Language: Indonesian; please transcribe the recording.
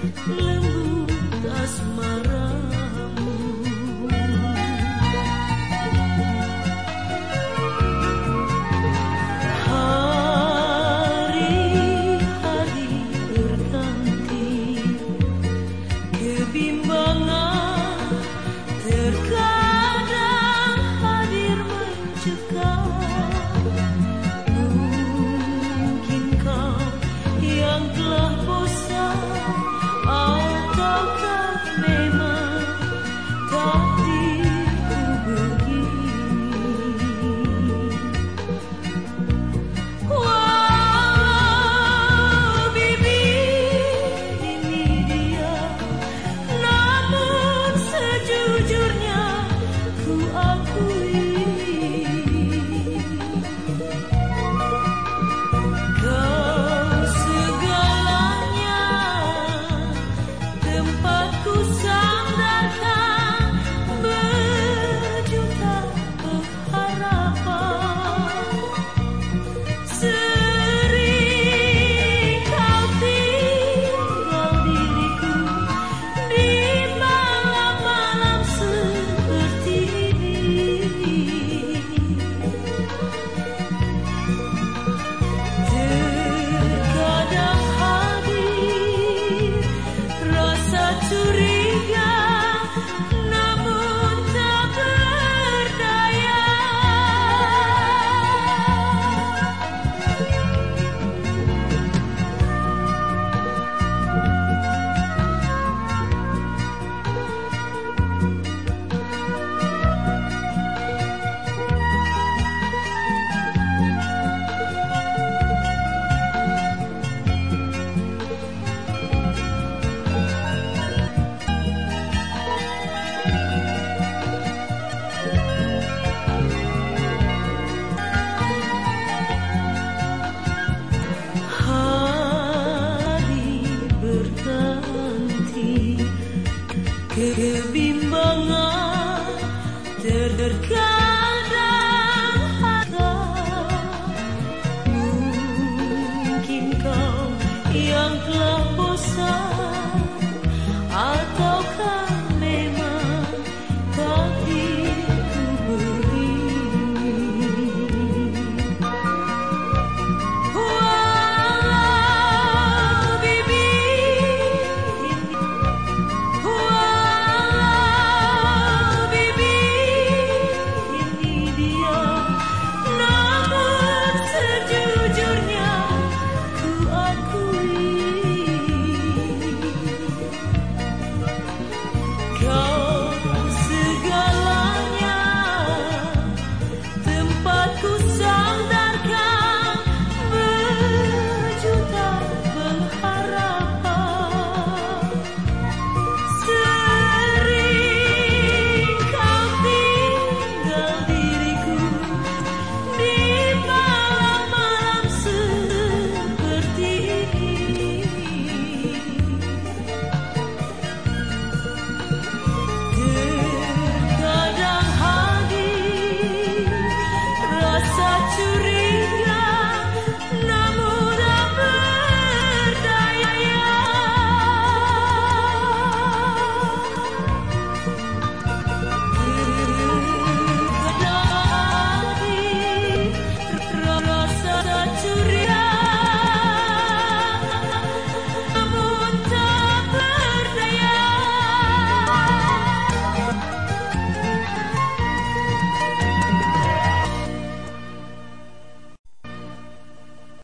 Blue. Kebimbangan terkadang ada Mungkin kau yang telah bosan